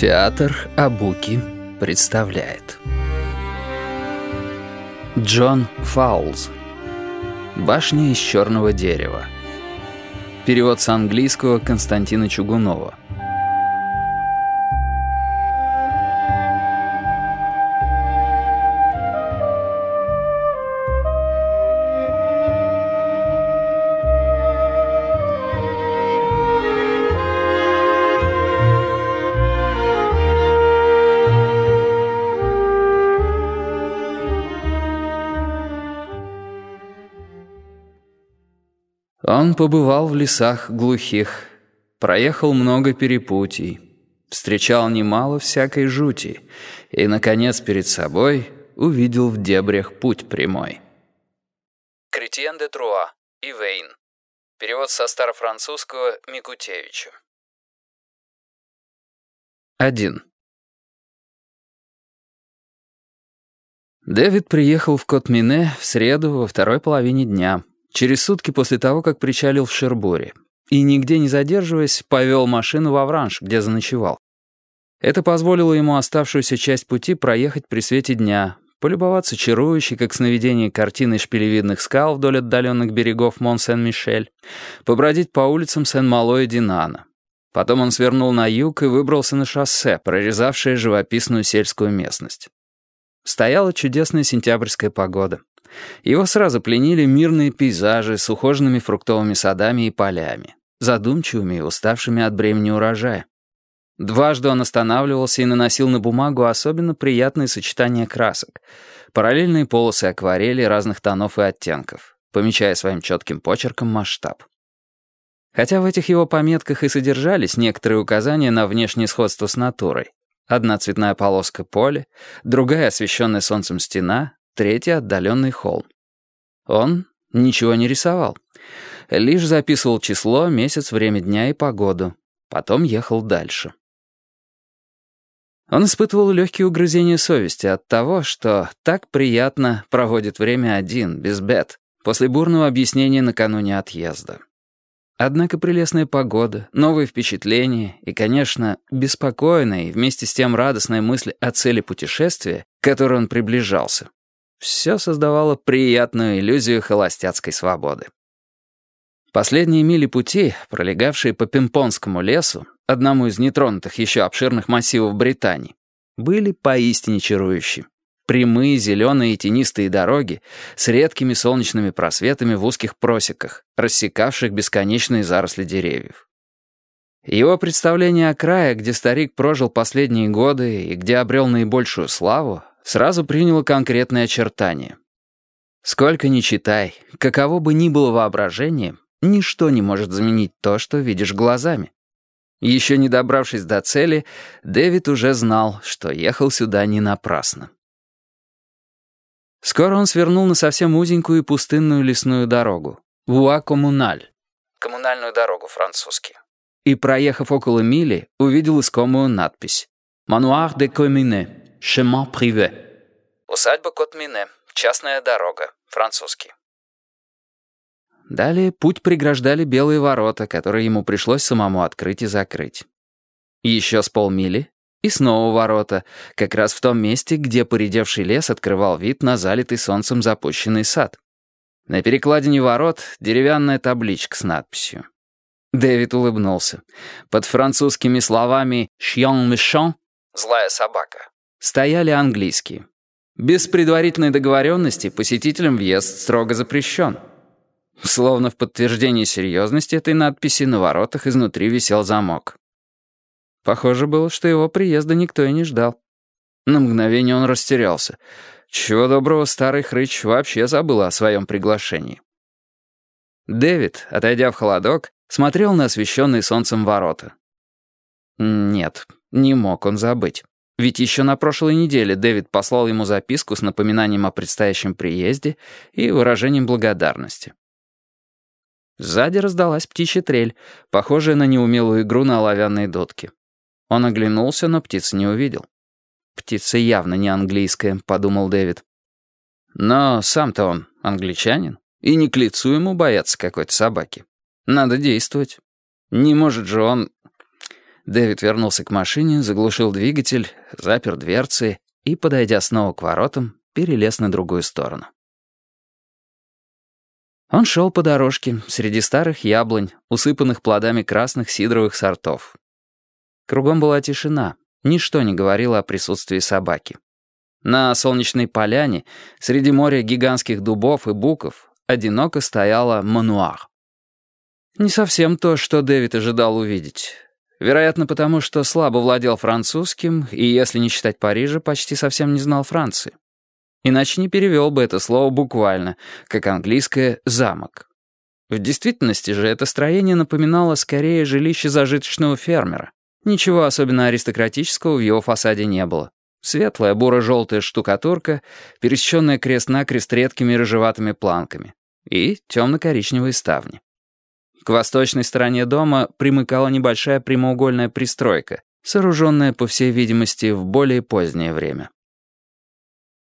Театр Абуки представляет. Джон Фаулз Башня из черного дерева Перевод с английского Константина Чугунова Он побывал в лесах глухих, проехал много перепутий, встречал немало всякой жути и, наконец, перед собой увидел в дебрях путь прямой. Кретьен де Труа, Ивейн. Перевод со старофранцузского Микутевича. 1. Дэвид приехал в Котмине в среду во второй половине дня, через сутки после того, как причалил в Шербуре, и, нигде не задерживаясь, повел машину во Вранж, где заночевал. Это позволило ему оставшуюся часть пути проехать при свете дня, полюбоваться чарующей, как сновидение, картиной шпилевидных скал вдоль отдаленных берегов Мон-Сен-Мишель, побродить по улицам Сен-Мало и Динана. Потом он свернул на юг и выбрался на шоссе, прорезавшее живописную сельскую местность. Стояла чудесная сентябрьская погода. Его сразу пленили мирные пейзажи с ухоженными фруктовыми садами и полями, задумчивыми и уставшими от бремени урожая. Дважды он останавливался и наносил на бумагу особенно приятные сочетания красок, параллельные полосы акварели разных тонов и оттенков, помечая своим четким почерком масштаб. Хотя в этих его пометках и содержались некоторые указания на внешнее сходство с натурой. Одна цветная полоска поля, другая освещенная солнцем стена, третий — отдаленный холм. Он ничего не рисовал. Лишь записывал число, месяц, время дня и погоду. Потом ехал дальше. Он испытывал легкие угрызения совести от того, что так приятно проводит время один, без бед, после бурного объяснения накануне отъезда. Однако прелестная погода, новые впечатления и, конечно, беспокойная и вместе с тем радостная мысль о цели путешествия, к которой он приближался, все создавало приятную иллюзию холостяцкой свободы. Последние мили пути, пролегавшие по Пимпонскому лесу, одному из нетронутых еще обширных массивов Британии, были поистине чарующие. Прямые, зеленые и тенистые дороги с редкими солнечными просветами в узких просеках, рассекавших бесконечные заросли деревьев. Его представление о крае, где старик прожил последние годы и где обрел наибольшую славу, сразу приняло конкретные очертания. Сколько ни читай, каково бы ни было воображение, ничто не может заменить то, что видишь глазами. Еще не добравшись до цели, Дэвид уже знал, что ехал сюда не напрасно. Скоро он свернул на совсем узенькую и пустынную лесную дорогу. Вуа Коммуналь. Коммунальную дорогу французский. И, проехав около мили, увидел искомую надпись «Мануар де Комине». Chemin privé. Усадьба Котмине. Частная дорога. Французский. Далее путь преграждали белые ворота, которые ему пришлось самому открыть и закрыть. Еще с полмили, и снова ворота, как раз в том месте, где поредевший лес открывал вид на залитый солнцем запущенный сад. На перекладине ворот деревянная табличка с надписью. Дэвид улыбнулся. Под французскими словами «chien méchant» — «злая собака» стояли английские. Без предварительной договоренности посетителям въезд строго запрещен. Словно в подтверждении серьезности этой надписи на воротах изнутри висел замок. Похоже было, что его приезда никто и не ждал. На мгновение он растерялся. Чего доброго старый хрыч вообще забыл о своем приглашении. Дэвид, отойдя в холодок, смотрел на освещенные солнцем ворота. Нет, не мог он забыть. Ведь еще на прошлой неделе Дэвид послал ему записку с напоминанием о предстоящем приезде и выражением благодарности. Сзади раздалась птичья трель, похожая на неумелую игру на оловянной дудке. Он оглянулся, но птицы не увидел. «Птица явно не английская», — подумал Дэвид. Но сам-то он англичанин, и не к лицу ему бояться какой-то собаки. Надо действовать. Не может же он Дэвид вернулся к машине, заглушил двигатель, запер дверцы и, подойдя снова к воротам, перелез на другую сторону. Он шел по дорожке среди старых яблонь, усыпанных плодами красных сидровых сортов. Кругом была тишина, ничто не говорило о присутствии собаки. На солнечной поляне, среди моря гигантских дубов и буков, одиноко стояла мануар. Не совсем то, что Дэвид ожидал увидеть. Вероятно, потому что слабо владел французским и, если не считать Парижа, почти совсем не знал Франции. Иначе не перевел бы это слово буквально, как английское «замок». В действительности же это строение напоминало скорее жилище зажиточного фермера. Ничего особенно аристократического в его фасаде не было. Светлая буро-желтая штукатурка, пересеченная крест-накрест редкими рыжеватыми планками. И темно-коричневые ставни. К восточной стороне дома примыкала небольшая прямоугольная пристройка, сооруженная, по всей видимости, в более позднее время.